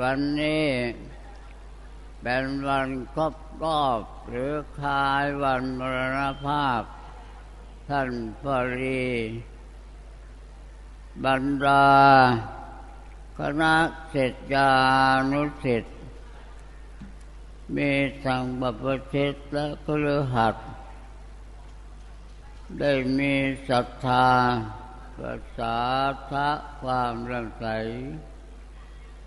วันนี้เป็นวันครบรอบหรือคลายวันมรณภาพ ท่านปรีบรรดา คณะเศรษฐานุสิทธิ์มีสังบัพชิตและกฤหัสได้มีศรัทธาประสาทะความรังใส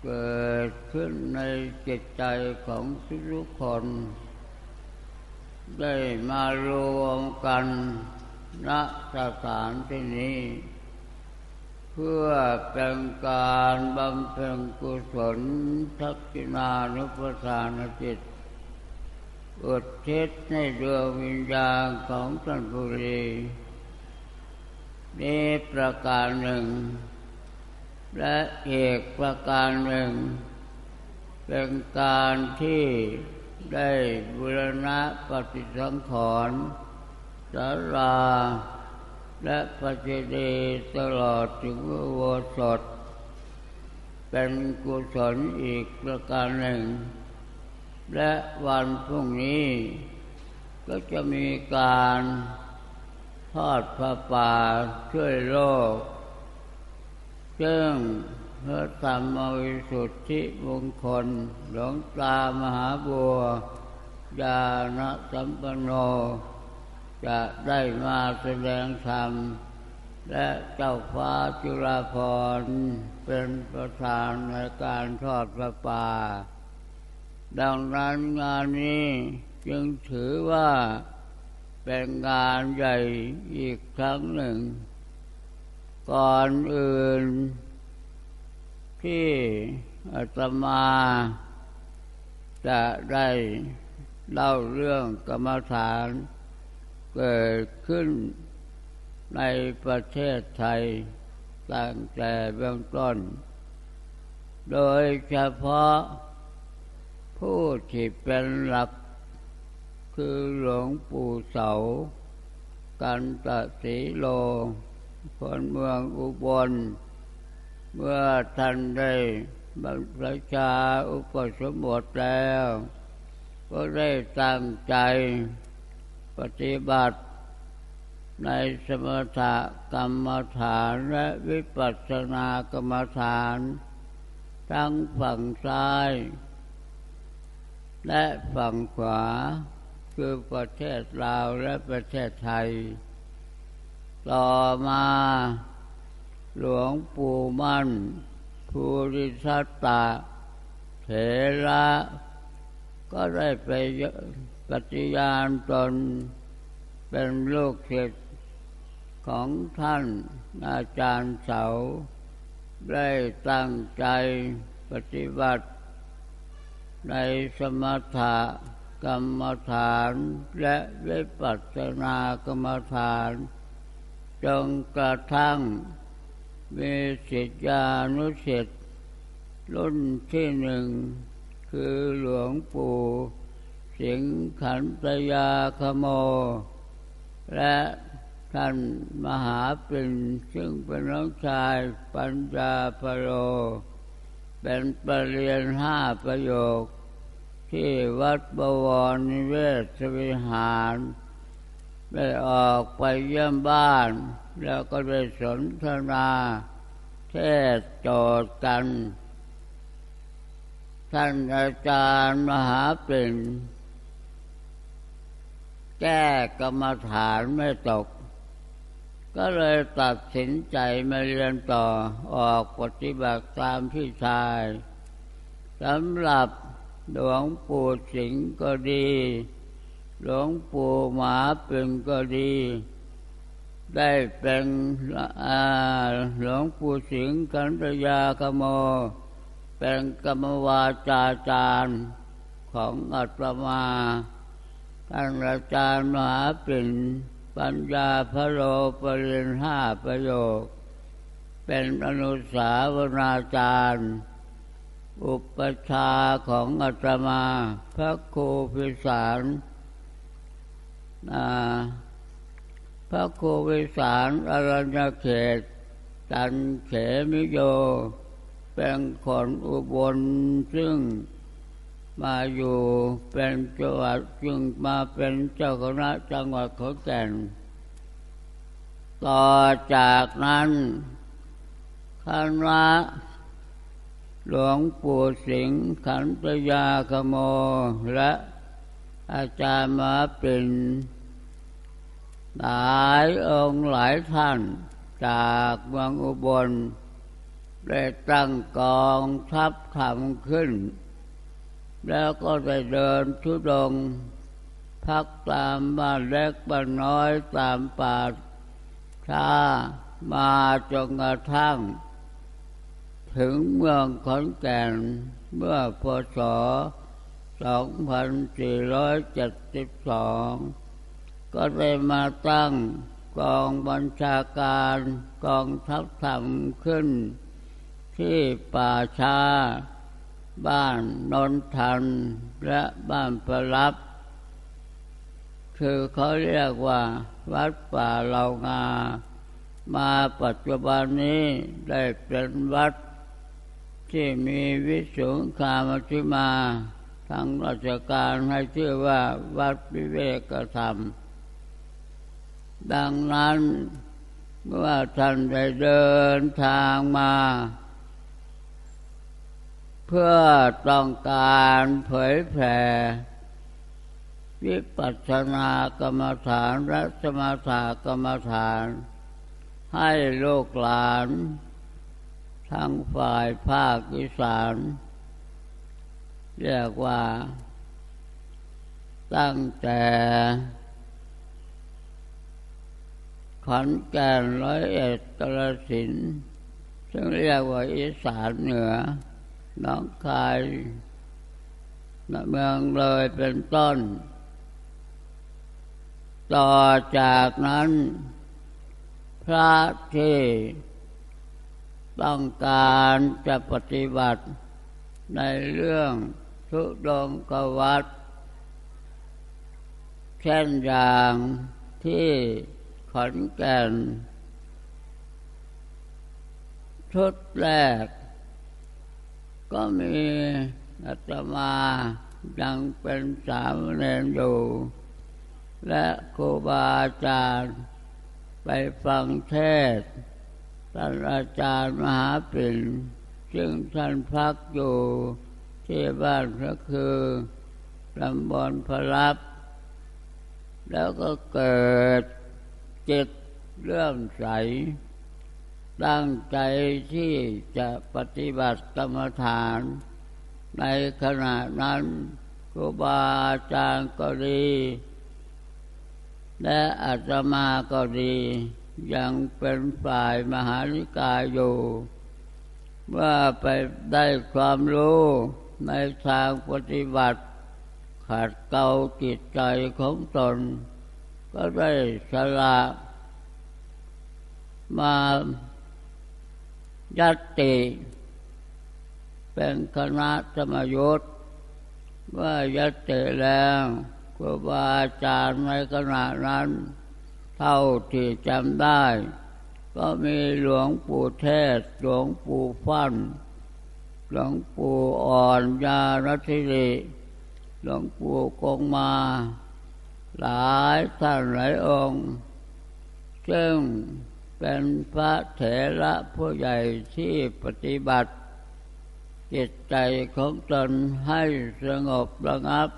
เกิดขึ้นในจิตใจของทุกคน ได้มารวมกันณสถานที่นี้ เพื่อเป็นการบำเพ็ญกุศลทักษินานุปทานจิตอุทิศในดวงวิญญาณของท่านบุรีนี้ประการหนึ่ง และอีกประการหนึ่ง เป็นการที่ได้บุรณะปฏิสังขรณ์สาราและปฏิเดตลอดถึงวสดเป็นกุศลอีกประการหนึ่ง และวันพรุ่งนี้ ก็จะมีการทอดพระป่าช่วยโลก ซึ่งพระธรรมวิสุทธิมงคลหลวงตามหาบัวยาณสัมปันโน จะได้มาแสดงธรรม และเจ้าฟ้าจุฬาภรณ์เป็นประธานในการทอดพระป่า ดังนั้นงานนี้จึงถือว่าเป็นงานใหญ่อีกครั้งหนึ่ง ก่อนอื่น ที่อาตมาจะได้เล่าเรื่องกรรมฐานเกิดขึ้นในประเทศไทยตั้งแต่เบื้องต้น โดยเฉพาะผู้ที่เป็นหลัก คือหลวงปู่เสา กันตะสีโล คนเมืองอุบล เมื่อท่านได้บรรพชาอุปสมบทแล้ว ก็ได้ตั้งใจปฏิบัติในสมถกรรมฐานและวิปัสสนากรรมฐาน ทั้งฝั่งซ้าย และฝั่งขวา คือประเทศลาวและประเทศไทย ต่อมา หลวงปู่มั่นภูริสัตตะเถระก็ได้ไปปฏิญาณตนเป็นลูกศิษย์ของท่านอาจารย์เสา ได้ตั้งใจปฏิบัติ ในสมถะกรรมฐานและวิปัสสนากรรมฐาน จนกระทั่งมีศิษยานุศิษย์รุ่นที่หนึ่งคือหลวงปู่ สิงขันตยาคโม และท่านมหาปิ่นซึ่งเป็นน้องชายปัญญาพโล เป็นปรริญญาห้าประโยค ที่วัดบวรนิเวศวิหาร ได้ออกไปเยี่ยมบ้าน แล้วก็ได้สนทนาเทศโจทย์กัน ท่านอาจารย์มหาปิ่นแก้กรรมฐานไม่ตก ก็เลยตัดสินใจมาเรียนต่อออกปฏิบัติตามพี่ชายสำหรับหลวงปู่สิงก็ดี หลวงปู่หมาเป็นก็ดี ได้เป็นหลวงปู่สิงคันตยากโม เป็นกรรมวาจาจารย์ของอัตมาท่านอาจารย์มหาปิ่นปัญญาพระโลปริญห้าประโยค เป็นอนุสาวนาจารย์ อุปชาของอาตมา พระครูพิสาร พระครูพิสารอรัญเขตตันเขมิโย เป็นคนอุบลซึ่งมาอยู่เป็นจังหวัดจึงมาเป็นเจ้าคณะจังหวัดขอนแก่น ต่อจากนั้นคณะหลวงปู่สิงห์ขันตยาคโมและ อาจารย์มาเป็นหลายองค์หลายท่าน จากเมืองอุบลได้ตั้งกองทัพทำขึ้น แล้วก็ได้เดินทุดง พักตามบ้านเล็กบ้านน้อยตามป่าชามาจนกระทั่ง ถึงเมืองขอนแก่นเมื่อพศ 2472 ก็ได้มาตั้งกองบัญชาการกองทัพธรรมขึ้น ที่ป่าชา บ้านนนทัน และบ้านประลับ คือเขาเรียกว่าวัดป่าเหล่างา มาปัจจุบันนี้ได้เป็นวัดที่มีวิสุงคามธิมา ทางราชการให้ชื่อว่าวัดวิเวกธรรม ดังนั้นเมื่อท่านได้เดินทางมา เพื่อต้องการเผยแผ่วิปัสสนากรรมฐานและสมถกรรมฐาน ให้โลกหลานทางฝ่ายภาคอีสาน เรียกว่า ตั้งแต่ขอนแก่นร้อยเอ็ดกระสินซึ่งเรียกว่าอีสานเหนือน้องคายเมืองเลยเป็นต้น ต่อจากนั้น พระที่ต้องการจะปฏิบัติในเรื่อง ทุดงกวัดเช่นอย่างที่ขอนแก่น ชุดแรก ก็มีอาตมายังเป็นสามเณรอยู่ และครูบาอาจารย์ไปฟังเทศท่านอาจารย์มหาปิ่นซึ่งท่านพักอยู่ ที่บ้านก็คือตำบลพลับ แล้วก็เกิดจิตเลื่อมใส ตั้งใจที่จะปฏิบัติกรรมฐาน ในขณะนั้นครูบาอาจารย์ก็ดี และอาตมาก็ดี ยังเป็นฝ่ายมหานิกายอยู่เมื่อไปได้ความรู้ ในทางปฏิบัติ ขัดเกลาจิตใจของตน ก็ได้สละมายัตติ เป็นคณะสมยุทธ์ว่ายัตติแล้วครูบาอาจารย์ในขณะนั้น เท่าที่จำได้ ก็มีหลวงปู่เทศ หลวงปู่ฟั่น หลวงปู่อ่อนยารัติริหลวงปู่กงมา หลายท่านหลายองค์ซึ่งเป็นพระเถระผู้ใหญ่ที่ปฏิบัติ จิตใจของตนให้สงบระงับ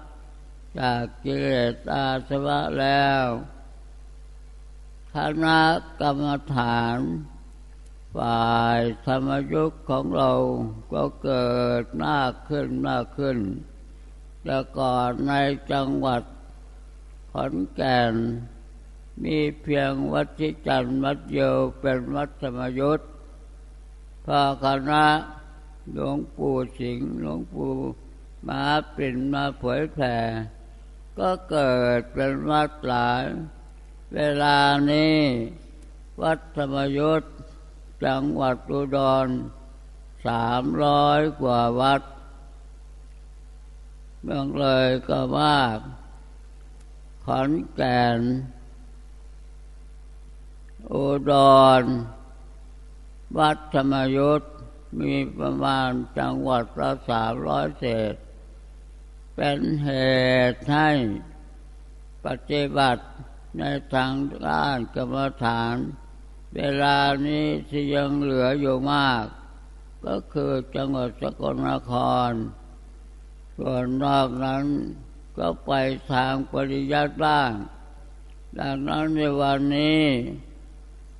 จากกิเลสอาสวะแล้วคณะกรรมฐาน ฝ่ายธรรมยุคของเราก็เกิดมากขึ้นมากขึ้น แต่ก่อนในจังหวัดขอนแก่น มีเพียงวัดที่จันวัดเดียวเป็นวัดธรรมยุทธพอคณะหลวงปู่สิงห์หลวงปู่มาปิ่นมาเผยแผ่ก็เกิดเป็นวัดหลาย เวลานี้วัดธรรมยุทธ จังหวัดอุดรสามร้อยกว่าวัดเมืองเลยก็มากขอนแก่นอุดร วัดธรรมยุทธมีประมาณจังหวัดละสามร้อยเศษ เป็นเหตุให้ปฏิบัติในทางด้านกรรมฐาน เวลานี้ที่ยังเหลืออยู่มาก ก็คือจังหวัดสกลนคร ส่วนนอกนั้นก็ไปทางปริยัติบ้าง ดังนั้นในวันนี้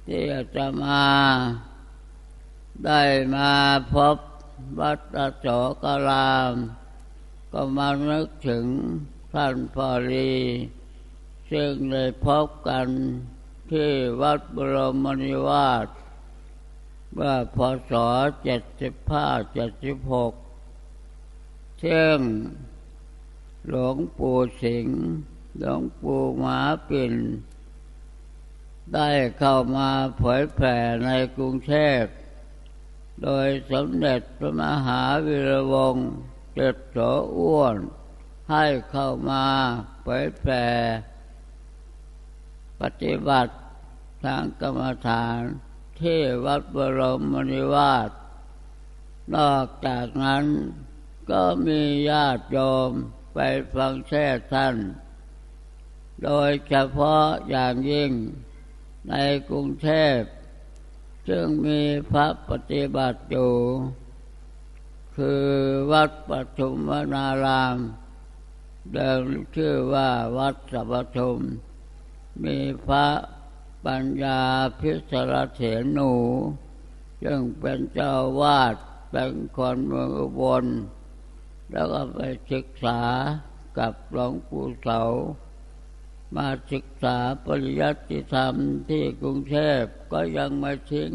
ที่จะมาได้มาพบวัดตะโสกราม ก็มานึกถึงท่านพอรีซึ่งได้พบกัน ที่วัดบรมนิวาสเมื่อพศเจ็ดสิบห้าเจ็ดสิบหกซึ่งหลวงปู่สิงห์หลวงปู่หมาปิ่น ได้เข้ามาเผยแผ่ในกรุงเทพ โดยสมเด็จพระมหาวิรวงศ์เจ็ดโสอ้วน ให้เข้ามาเผยแผ่ ปฏิบัติทางกรรมฐานที่วัดบรมนิวาสนอกจากนั้นก็มีญาติโยมไปฟังแท่ท่าน โดยเฉพาะอย่างยิ่งในกรุงเทพจึงมีพระปฏิบัติอยู่ คือวัดปฐุมวนารามเดิมชื่อว่าวัดสัพทุม มีพระปัญญาพิสรเถนูจึงเป็นเจ้าวาดเป็นคนเมืองบลแล้วก็ไปศึกษากับหลวงปู่เสา มาศึกษาปริยัติธรรมที่กรุงเทพก็ยังไม่ทิ้ง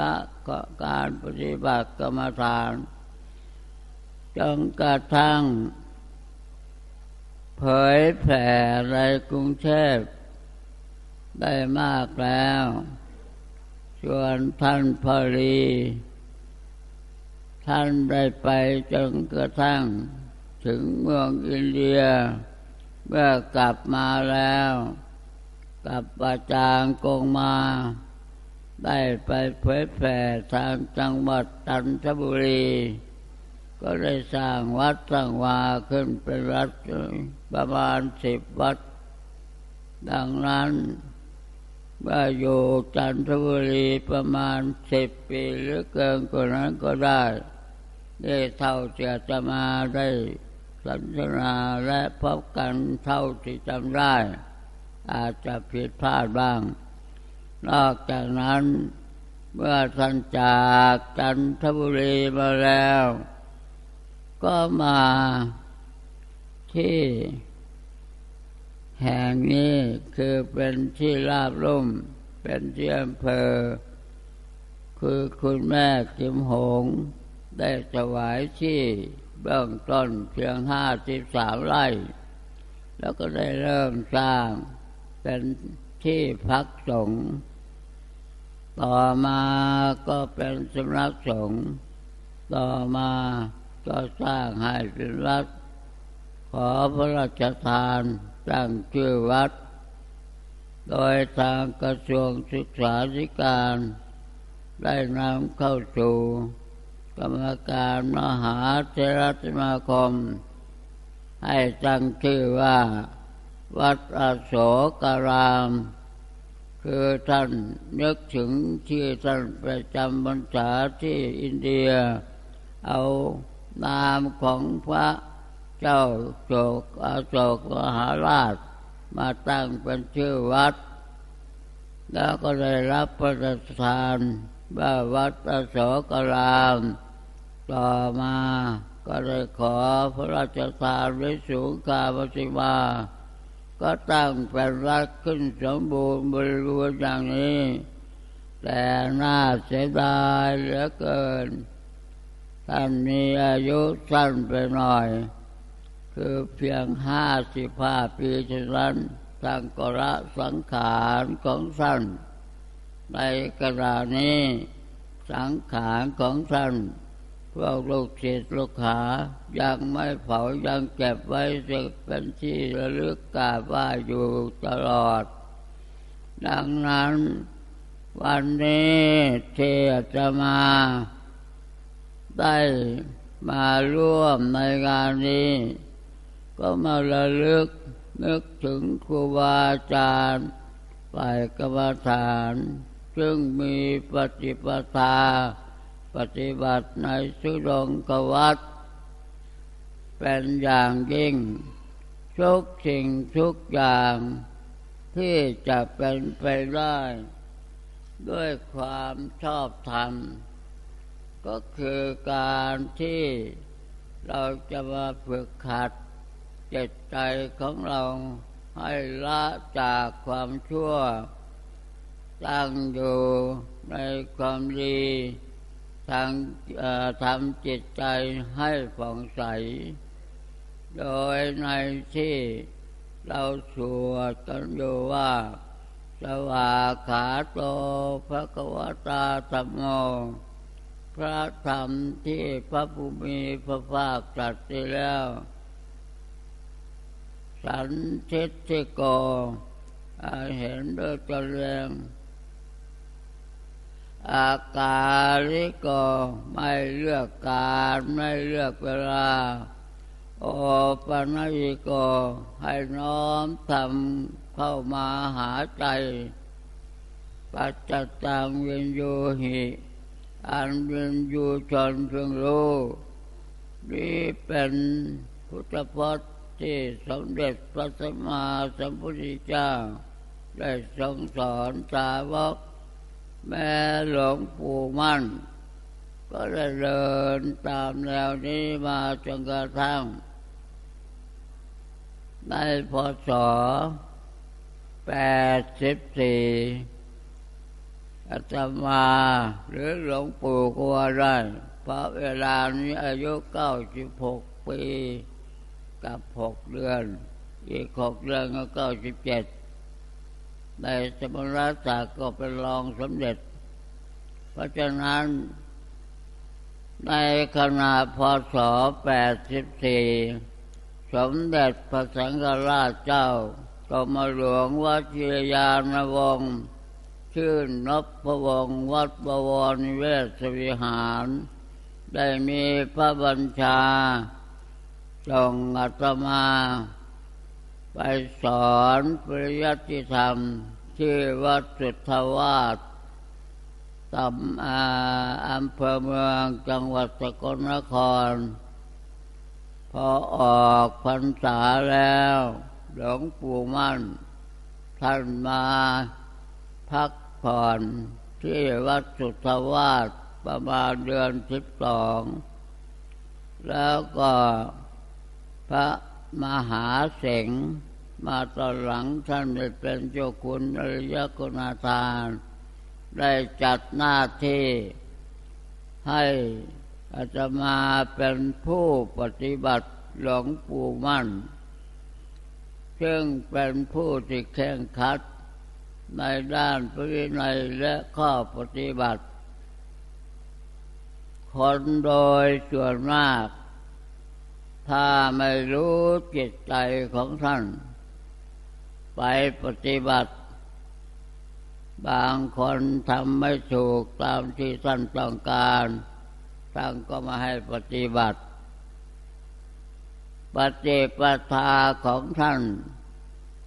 ละการปฏิบัติกรรมฐานจนกระทั่ง เผยแผ่ในกรุงเทพ ได้มากแล้วชวนท่านพอรีท่านได้ไปจนกระทั่ง ถึงเมืองอินเดีย เมื่อกลับมาแล้ว กับอาจารย์กงมา ได้ไปเผยแผ่ทางจังหวัดจันทบุรี ก็ได้สร้างวัดสร้างวาขึ้นเป็นวัดประมาณสิบวัด ดังนั้น เมื่ออยู่จันทบุรีประมาณสิบปีหรือเกินกว่านั้นก็ได้ได้เท่าที่จะมาได้สันทนาและพบกันเท่าที่จำได้ อาจจะผิดพลาดบ้าง นอกจากนั้นเมื่อท่านจากจันทบุรีมาแล้ว ก็มาที่ แห่งนี้คือเป็นที่ราบลุ่ม เป็นที่อำเภอ คือคุณแม่กิมหง ได้ถวายที่เบื้องต้นเพียงห้าสิบสามไร่ แล้วก็ได้เริ่มสร้างเป็นที่พักสงฆ์ต่อมาก็เป็นสำนักสงฆ์ต่อมาก็สร้างให้เป็นวัดขอพระราชทาน ตั้งชื่อวัด โดยทางกระทรวงศึกษาธิการ ได้นำเข้าสู่กรรมการมหาเทรสมาคม ให้ตั้งชื่อว่า วัดอโศการาม คือท่านนึกถึงที่ท่านประจำบรรษาที่อินเดีย เอานามของพระ เจ้าโศกอโศกมหาราช มาตั้งเป็นชื่อวัด แล้วก็ได้รับประทานว่าวัดอโศการาม ต่อมาก็ได้ขอพระราชทานว้สูงกาปฏิมา ก็ตั้งเป็นรัฐขึ้นสมบูรณ์บริบูรณ์อย่างนี้ แต่น่าเสียดายเหลือเกินท่านมีอายุสั้นไปหน่อย คือเพียงห้าสิบห้าปีเท่านั้นทางกระสังขารของท่านในกระดานี้สังขารของท่านพวกลูกศิษย์ลูกหายังไม่เผายังเก็บไว้จะเป็นที่ระลึกกาบว่าอยู่ตลอด ดังนั้นวันนี้เทจะมาได้มาร่วมในงานนี้ ก็มาระลึกนึกถึงครูบาอาจารย์ฝ่ายกรรมฐาน ซึ่งมีปฏิปทา ปฏิบัติในสุดงกวัดเป็นอย่างยิ่ง ทุกสิ่งทุกอย่าง ที่จะเป็นไปได้ ด้วยความชอบธรรม ก็คือการที่เราจะมาฝึกขัด จิตใจของเราให้ละจากความชั่ว ตั้งอยู่ในความดีทางทำจิตใจให้ผ่องใส โดยในที่เราสวดกันอยู่ว่าสวาขาโตพระกวตาธรรมโม พระธรรมที่พระภูมิพระภาคตรัสไปแล้ว สันทิติโกเห็นโดยตนเองอากาลิโกไม่เลือกการไม่เลือกเวลา โอปนัยโกให้น้อมทำเข้ามาหาใจ ปัจจตังวียนโยหิอันวียนยูชนเพียงรู้นี่เป็นพุทธพจน์ ที่สมเด็จพระสัมมาสัมพุทธเจ้า ได้ทรงสอนสาวกแม่หลวงปู่มั่น ก็ได้เดินตามแนวนี้มาจนกระทั่ง ในพศแปดสิบสี่อาตมาหรือหลวงปู่ก็ว่าได้เพราะเวลานี้อายุเก้าสิบหกปี กับหกเดือน อีกหกเดือนก็เก้าสิบเจ็ดในสมณศักดิ์ก็เป็นรองสมเด็จ เพราะฉะนั้น ในขณะพศแปดสิบสี่สมเด็จพระสังฆราชเจ้ากรมหลวงวัชิรยานวงศ์ชื่อนพพวงวัดบวรนิเวศวิหาร ได้มีพระบัญชา ส่งอาตมา ไปสอนปริยัติธรรม ที่วัดสุทธวาสตำอาอำเภอเมืองจังหวัดสกลนคร พอออกพรรษาแล้ว หลวงปู่มั่น ท่านมาพักผ่อนที่วัดสุทธวาสประมาณเดือนสิบสอง แล้วก็ พระมหาเสงมาตอนหลังท่านได้เป็นเจ้าคุณอริยกุณาทาน ได้จัดหน้าที่ให้อาตมาเป็นผู้ปฏิบัติหลวงปู่มั่น ซึ่งเป็นผู้ที่แข่งขัดในด้านปรินัยและข้อปฏิบัติ คนโดยส่วนมาก ถ้าไม่รู้จิตใจของท่าน ไปปฏิบัติ บางคนทำไม่ถูกตามที่ท่านต้องการท่านก็มาให้ปฏิบัติ ปฏิปทาของท่าน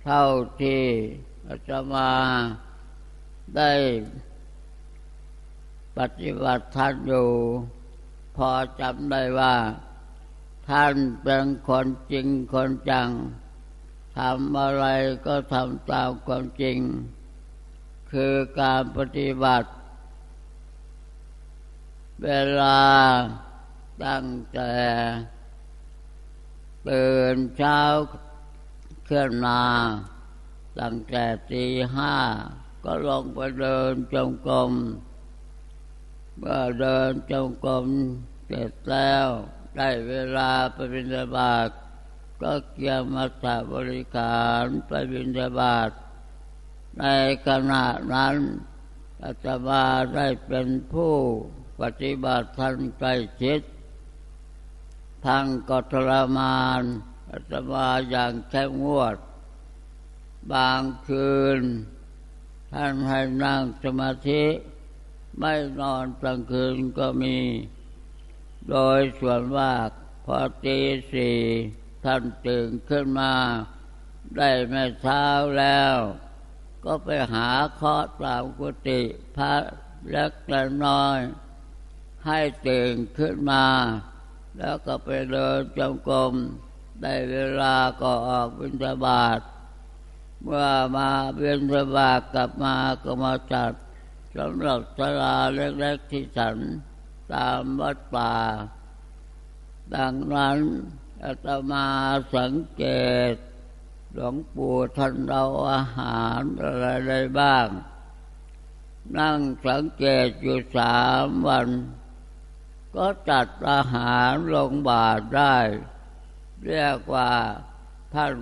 เท่าที่อาตมาได้ปฏิบัติท่านอยู่ พอจำได้ว่า ท่านเป็นคนจริงคนจังทำอะไรก็ทำตามความจริง คือการปฏิบัติ เวลาตั้งแต่ตื่นเช้าเคลื่อนมาตั้งแต่ตีห้าก็ลงไปเดินจงกรมเมื่อเดินจงกรมเสร็จแล้ว ได้เวลาไปบิณฑบาตก็เกี่ยวมาสบริการไปบิณฑบาตในขณะนั้นอาตมาได้เป็นผู้ปฏิบัติท่านใกล้ชิดทางกทรมานอาตมาอย่างแข็งวด บางคืน ท่านให้นั่งสมาธิ ไม่นอนกลางคืนก็มี โดยส่วนมากพอตีสี่ท่านตื่นขึ้นมา ได้ไม่เช้าแล้ว ก็ไปหาเคาะตามกุฏิพระเล็กและน้อย ให้ตื่นขึ้นมา แล้วก็ไปเดินจงกรมได้เวลาก็ออกบิณฑบาตเมื่อมาบิณฑบาตกลับมาก็มาจัดสำหรับสลาเล็กๆที่ฉัน ตามวัดป่า ดังนั้นอาตมาสังเกตหลวงปู่ท่านเราอาหารอะไรได้บ้าง นั่งสังเกตอยู่สามวัน ก็จัดอาหารลงบาทได้ เรียกว่าท่าน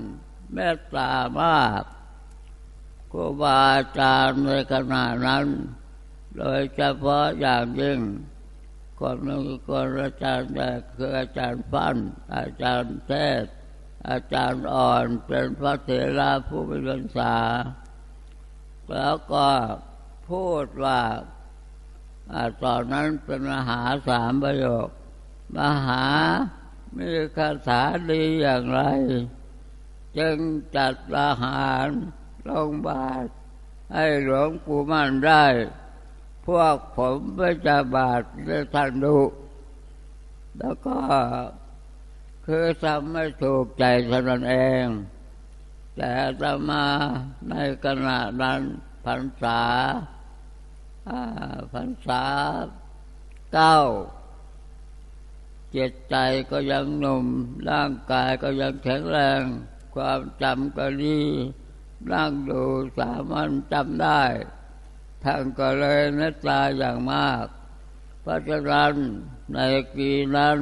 เมตตามากครูบาอาจารย์ในขณะนั้น โดยเฉพาะอย่างยิ่ง คนนึงคนอาจารย์แต่คืออาจารย์ฟันอาจารย์เทศ อาจารย์อ่อนเป็นพระเถระผู้มีพรรษา แล้วก็พูดว่าตอนนั้นเป็นมหาสามประโยค มหามีคาถาดีอย่างไร จึงจัดอาหารลงบาทให้หลวงปู่มั่นได้ พวกผมไปจะบาทได้ท่านดูแล้วก็คือทำไม่ถูกใจเท่านั้นเอง แต่จะมาในขณะนั้นพรรษาพรรษาเก้าจิตใจก็ยังหนุ่ม ร่างกายก็ยังแข็งแรง ความจำก็ดีนั่งดูสามัญจำได้ ท่านก็เลยเมตตาอย่างมาก เพราะฉะนั้นในปีนั้น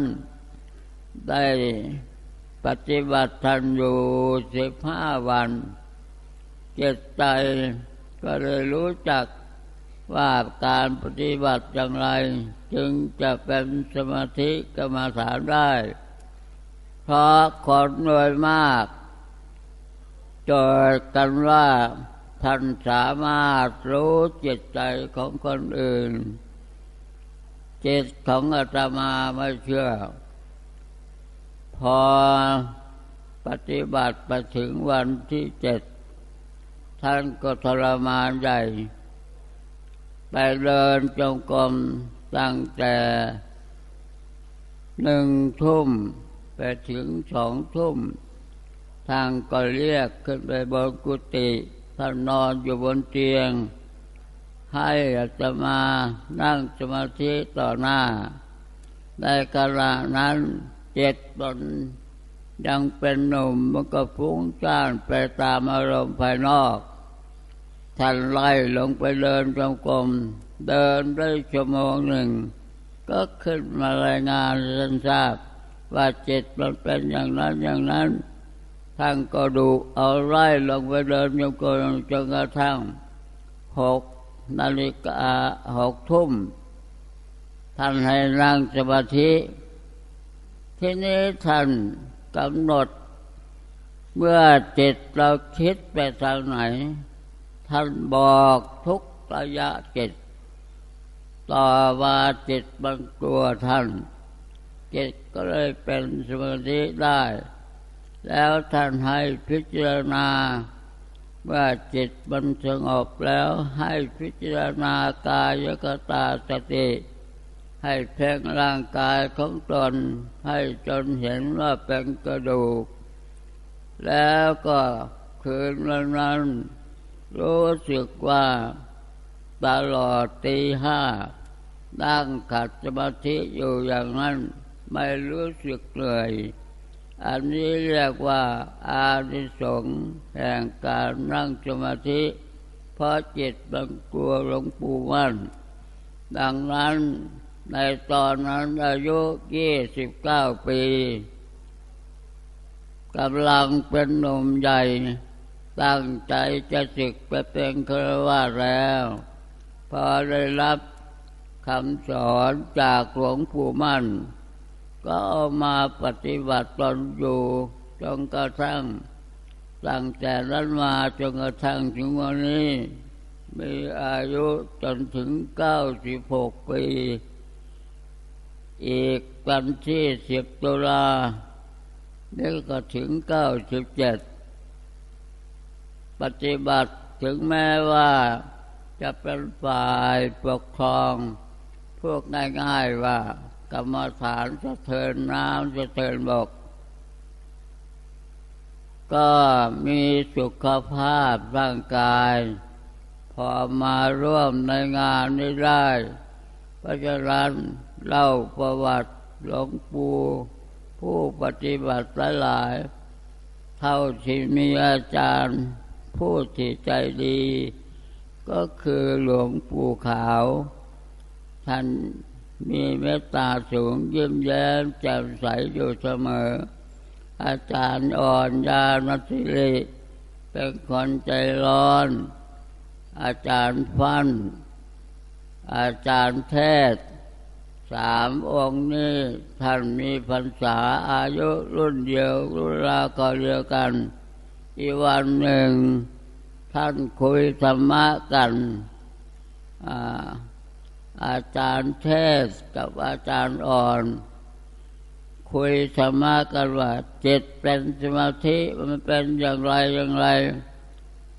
ได้ปฏิบัติท่านอยู่สิบห้าวัน เจตใจก็เลยรู้จักว่าการปฏิบัติอย่างไร จึงจะเป็นสมาธิกรรมฐานได้ เพราะคนหน่วยมากจดกันว่า ท่านสามารถรู้จิตใจของคนอื่น จิตของอาตมาไม่เชื่อ พอปฏิบัติไปถึงวันที่เจ็ด ท่านก็ทรมานใหญ่ ไปเดินจงกรมตั้งแต่หนึ่งทุ่มไปถึงสองทุ่ม ทางก็เรียกขึ้นไปบนกุฏิ ท่านนอนอยู่บนเตียง ให้อาตมานั่งสมาธิต่อหน้า ในขณะนั้นเจ็ดตนยังเป็นหนุ่มมันก็ฟุ้งซ่านไปตามอารมณ์ภายนอก ท่านไล่ลงไปเดินจงกรมเดินได้ชั่วโมงหนึ่ง ก็ขึ้นมารายงานท่านทราบ ว่าจิตมันเป็นอย่างนั้นอย่างนั้น ท่านก็ดูเอาไล่ลงไปเดินโยกนจนกระทั่งหกนาฬิกาหกทุ่ม ท่านให้นั่งสมาธิ ที่นี้ท่านกำหนด เมื่อจิตเราคิดไปทางไหน ท่านบอกทุกระยะจิต ต่อว่าจิตบางตัวท่านจิตก็เลยเป็นสมาธิได้ แล้วท่านให้พิจารณา ว่าจิตมันสงบแล้วให้พิจารณากายกตาสติ ให้เพ่งร่างกายของตน ให้จนเห็นว่าเป็นกระดูก แล้วก็คืนวันนั้น รู้สึกว่าตลอดตีห้านั่งขัดสมาธิอยู่อย่างนั้น ไม่รู้สึกเลย อันนี้เรียกว่าอานิสงส์แห่งการนั่งสมาธิ เพราะจิตบังกลัวหลวงปู่มั่น ดังนั้นในตอนนั้นอายุยี่สิบเก้าปีกำลังเป็นหนุ่มใหญ่ ตั้งใจจะศึกไปเป็นฆราวาแล้ว พอได้รับคำสอนจากหลวงปู่มั่น ก็มาปฏิบัติตนอยู่จนกระทั่งตั้งแต่นั้นมาจนกระทั่งถึงวันนี้ มีอายุจนถึงเก้าสิบหกปี อีกวันที่สิบตุลานี่ก็ถึงเก้าสิบเจ็ดปฏิบัติถึงแม้ว่าจะเป็นฝ่ายปกครอง พวกง่ายๆว่า กรรมฐานจะเทินน้ำจะเทินบก ก็มีสุขภาพร่างกาย พอมาร่วมในงานนี้ได้ เพราะฉะนั้นเล่าประวัติหลวงปู่ผู้ปฏิบัติหลาย เท่าที่มีอาจารย์ผู้ที่ใจดี ก็คือหลวงปู่ขาว ท่าน มีเมตตาสูงยิ้มแย้มแจ่มใสอยู่เสมอ อาจารย์อ่อนยานสิริเป็นคนใจร้อน อาจารย์ฟัน อาจารย์เทศ สามองค์นี้ท่านมีพรรษาอายุรุ่นเดียวรุ่นราวก็เดียวกัน อีกวันหนึ่งท่านคุยธรรมะกันอา อาจารย์เทศกับอาจารย์อ่อน คุยธรรมะกันว่าจิตเป็นสมาธิมันเป็นอย่างไรอย่างไร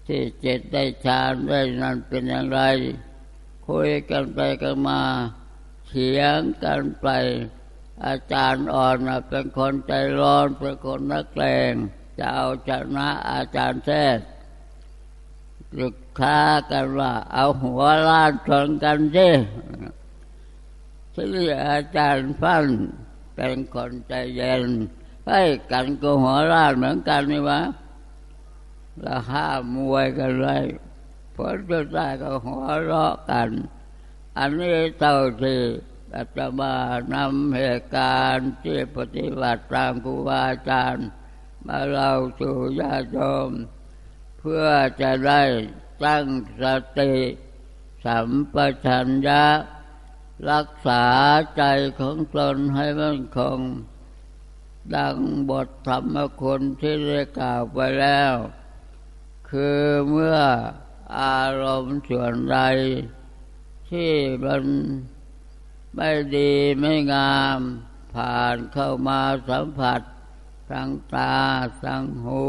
ที่จิตได้ฌานได้นั่นเป็นอย่างไร คุยกันไปกันมาเถียงกันไป อาจารย์อ่อนเป็นคนใจร้อนเป็นคนนักเลงจะเอาชนะอาจารย์แท้ รึกค้ากันว่า เอาหัวลานชนกันสิที่อาจารย์ฟันเป็นคนใจเย็นให้กันก็หัวลานเหมือนกันนี่วะแล้วห้ามวยกันเลยผลสุดท้ายก็หัวเราะกัน อันนี้เท่าที่อาตมานำเหตุการณ์ที่ปฏิบัติตามครูบาอาจารย์มาเล่าสู่ญาติโยม พื่อจะได้ตั้งสติ สัมปชัญญะ รักษาใจของตนให้มั่นคง ดังบทธรรมคุณที่ได้กล่าวไปแล้ว คือเมื่ออารมณ์ส่วนใด ที่มันไม่ดีไม่งาม ผ่านเข้ามาสัมผัสทางตาทางหู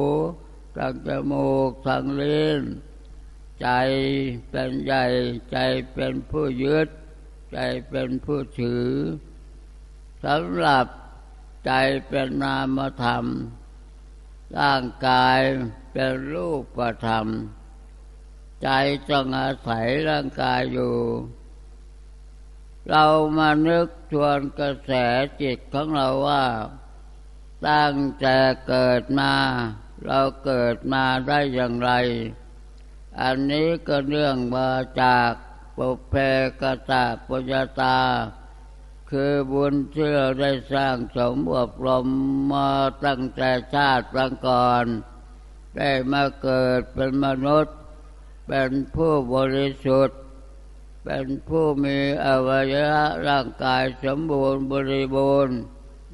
ทางจมูกทางลิ้นใจเป็นใหญ่ใจเป็นผู้ยึด ใจเป็นผู้ถือสำหรับใจเป็นนามธรรม ร่างกายเป็นรูปธรรม ใจจงอาศัยร่างกายอยู่ เรามานึกชวนกระแสจิตของเราว่า ตั้งแต่เกิดมา เราเกิดมาได้อย่างไร อันนี้ก็เนื่องมาจากปุเพกตาปุญตา คือบุญที่เราได้สร้างสมอบรมมาตั้งแต่ชาติปางก่อน ได้มาเกิดเป็นมนุษย์ เป็นผู้บริสุทธิ์ เป็นผู้มีอวัยวะร่างกายสมบูรณ์บริบูรณ์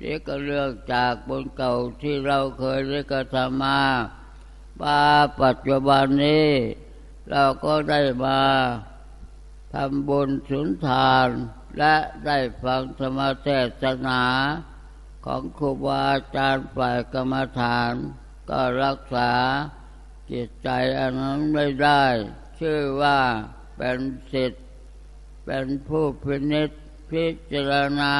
นี่ก็เรื่องจากบุญเก่าที่เราเคยได้กระทำมามาปัจจุบันนี้ เราก็ได้มาทำบุญสุนทาน และได้ฟังธรรมเทศนาของครูบาอาจารย์ฝ่ายกรรมฐาน ก็รักษาจิตใจอันนั้นไม่ได้ ชื่อว่าเป็นสิทธิ์เป็นผู้พินิจพิจารณา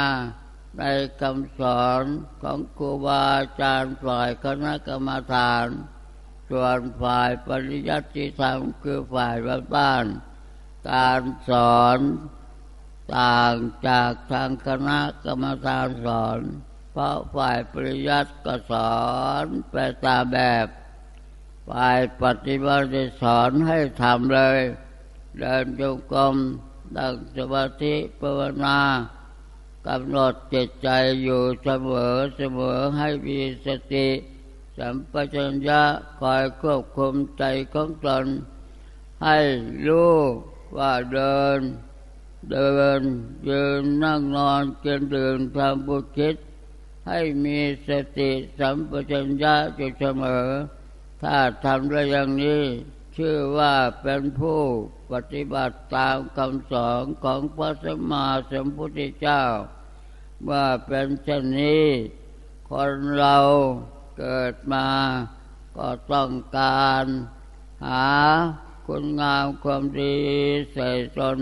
ในคำสอนของครูบาอาจารย์ฝ่ายคณะกรรมฐาน ส่วนฝ่ายปริยัติธรรมคือฝ่ายบ้าน การสอนต่างจากทางคณะกรรมฐานสอน เพราะฝ่ายปริยัติก็สอนไปตามแบบ ฝ่ายปฏิบัติสอนให้ทำเลย เดินจงกรมดังสมาธิภาวนา กำหนดจิตใจอยู่เสมอเสมอให้มีสติ สัมปชัญญะคอยควบคุมใจของตน ให้รู้ว่าเดิน เดิน ยืนนั่งนอนเกินเดินทำบุคิด ให้มีสติสัมปชัญญะอยู่เสมอ ถ้าทำได้อย่างนี้ ชื่อว่าเป็นผู้ปฏิบัติตามคำสอนของพระสัมมาสัมพุทธเจ้า ว่าเป็นเช่นนี้ คนเราเกิดมาก็ต้องการ หาคุณงามความดีใส่ตน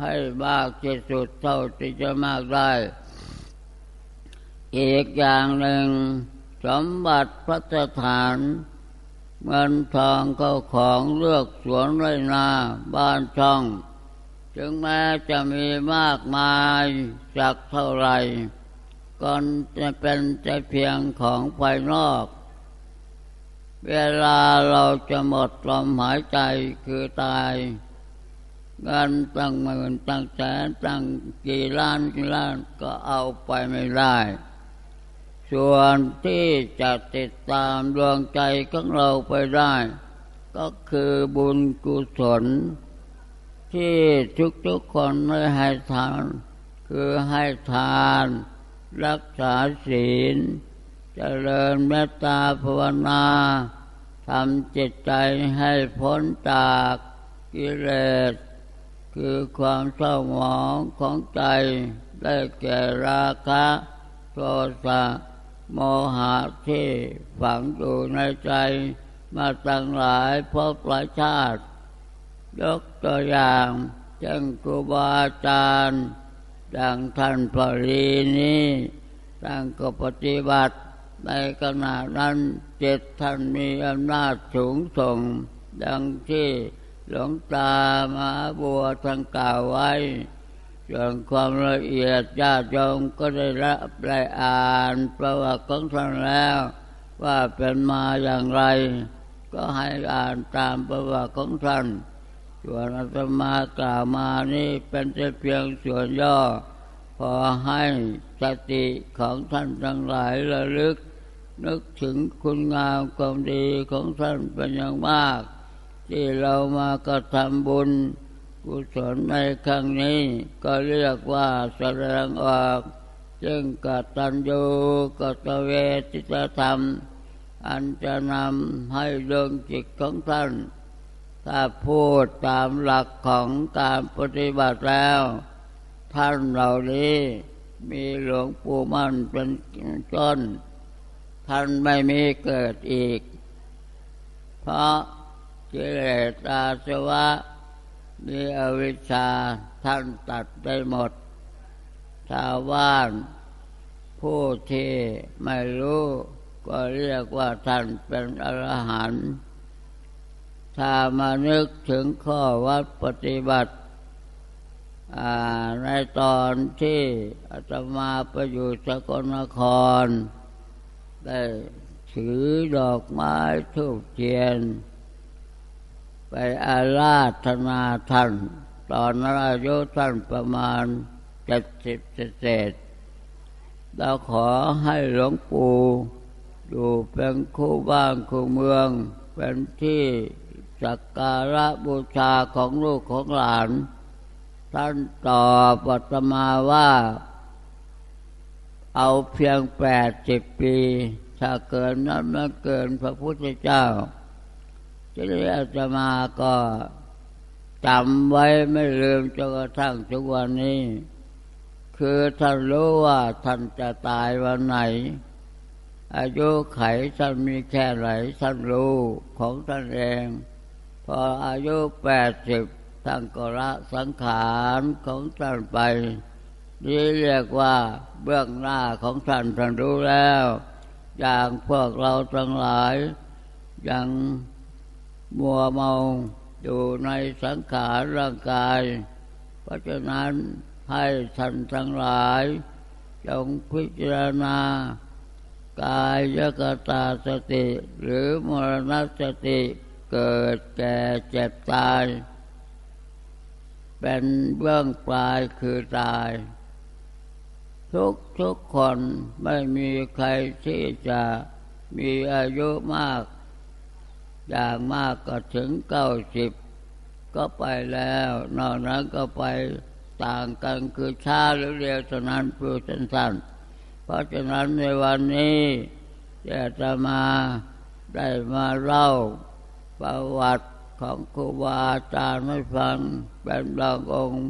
ให้มากที่สุดเท่าที่จะมากได้ อีกอย่างหนึ่งสมบัติพัฒฐาน เงินทองก็ของเลือกสวนไรนาบ้านช่องจึงแม้จะมีมากมายจากเท่าไรก็จะเป็นแต่เพียงของภายนอก เวลาเราจะหมดลมหายใจคือตายเงินตั้งหมื่นตั้งแสนตั้งกี่ล้านกี่ล้านก็เอาไปไม่ได้ ส่วนที่จะติดตามดวงใจของเราไปได้ ก็คือบุญกุศล ที่ทุกๆคนได้ให้ทาน คือให้ทาน รักษาศีลเจริญเมตตาภาวนาทำจิตใจให้พ้นจากกิเลสคือความเศร้าหมองของใจได้แก่ราคะโทสะ โมหะที่ฝังอยู่ในใจมาตั้งหลายพบหลายชาติ ยกตัวอย่างเช่นครูบาอาจารย์ดังท่านปรีนี้ท่านก็ปฏิบัติในขณะนั้นเจตท่านมีอำนาจสูงส่ง ดังที่หลวงตามาบัวทั้งกล่าวไว้ ส่วนความละเอียดญาติโยมก็ได้รับได้อ่านประวัติของท่านแล้ว ว่าเป็นมาอย่างไร ก็ให้อ่านตามประวัติของท่านส่วนอาตมากล่าวมานี่เป็นแต่เพียงส่วนย่อ พอให้สติของท่านทั้งหลายระลึก นึกถึงคุณงามความดีของท่านเป็นอย่างมาก ที่เรามากระทำบุญ กุศลในครั้งนี้ก็เรียกว่าแสดงออกจึงกตัญญูกตเวทิตธรรม อันจะนำให้ดวงจิตของท่าน ถ้าพูดตามหลักของการปฏิบัติแล้ว ท่านเหล่านี้มีหลวงปู่มั่นเป็นต้น ท่านไม่มีเกิดอีก เพราะกิเลสอาสวะ มีอวิชชาท่านตัดได้หมด ชาวบ้านผู้ที่ไม่รู้ก็เรียกว่าท่านเป็นอรหันต์ถ้ามานึกถึงข้อวัดปฏิบัติในตอนที่อาตมาไปอยู่สกลนคร ได้ถือดอกไม้ทูบเทียน ไปอาราธนาท่าน ตอนนั้นอายุท่านประมาณเจ็ดสิบเศษเราขอให้หลวงปู่อยู่เป็นคู่บ้านคู่เมือง เป็นที่สักการะบูชาของลูกของหลาน ท่านตอบปัตมาว่า เอาเพียงแปดสิบปี ถ้าเกินนั้นมันเกินพระพุทธเจ้า จะได้อาตมาก็จำไว้ไม่ลืมจนกระทั่งทุกวันนี้ คือท่านรู้ว่าท่านจะตายวันไหน อายุไขท่านมีแค่ไหนท่านรู้ของท่านเอง พออายุแปดสิบท่านก็ละสังขารของท่านไปนี่เรียกว่าเบื้องหน้าของท่านท่านรู้แล้ว อย่างพวกเราทั้งหลายยัง มัวเมาอยู่ในสังขารร่างกาย เพราะฉะนั้นให้ท่านทั้งหลาย จงพิจารณากายยกตาสติ หรือมรณสติเกิดแก่เจ็บตาย เป็นเบื้องปลายคือตาย ทุกทุกคนไม่มีใครที่จะมีอายุมาก อย่างมากก็ถึงเก้าสิบก็ไปแล้ว นอกนั้นก็ไปต่างกันคือช้าหรือเร็วเท่านั้นพูดสั้นๆเพราะฉะนั้นในวันนี้จะมาได้มาเล่าประวัติของครูบาอาจารย์ไม่ฟังเป็นบางองค์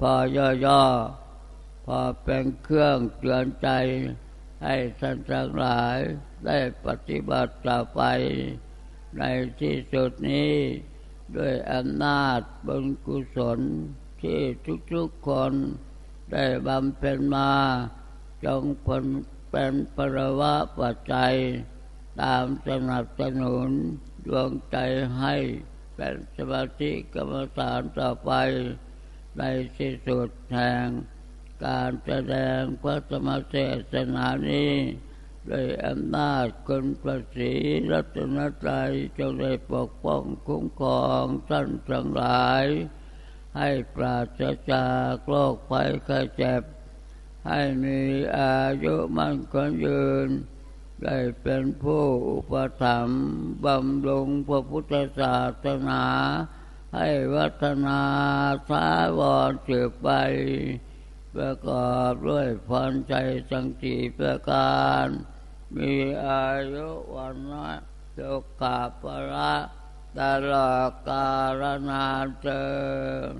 พอย่อๆพอเป็นเครื่องเตือนใจให้ท่านทั้งหลายได้ปฏิบัติต่อไป ในที่สุดนี้ด้วยอำนาจบุญกุศลที่ทุกๆคนได้บำเพ็ญมาจงผลเป็นปรวะปัจจัย ตามสนับสนุนดวงใจให้เป็นสมาธิกรรมฐานต่อไป ในที่สุดแห่งการแสดงพระธรรมเทศนานี้ ด้วยอำนาจคุณประสีรัตนตรัยจงได้ปกป้องคุ้มครองท่านทั้งหลาย ให้ปราศจากโรคภัยไข้เจ็บ ให้มีอายุมั่นคงยืน ได้เป็นผู้อุปถัมภ์บำรุงพระพุทธศาสนา ให้วัฒนาสาวรสืบไป ประกอบด้วยพรใจสังจีประการ มีอายุวันนะสุขภาระตลอดกาลนานเติม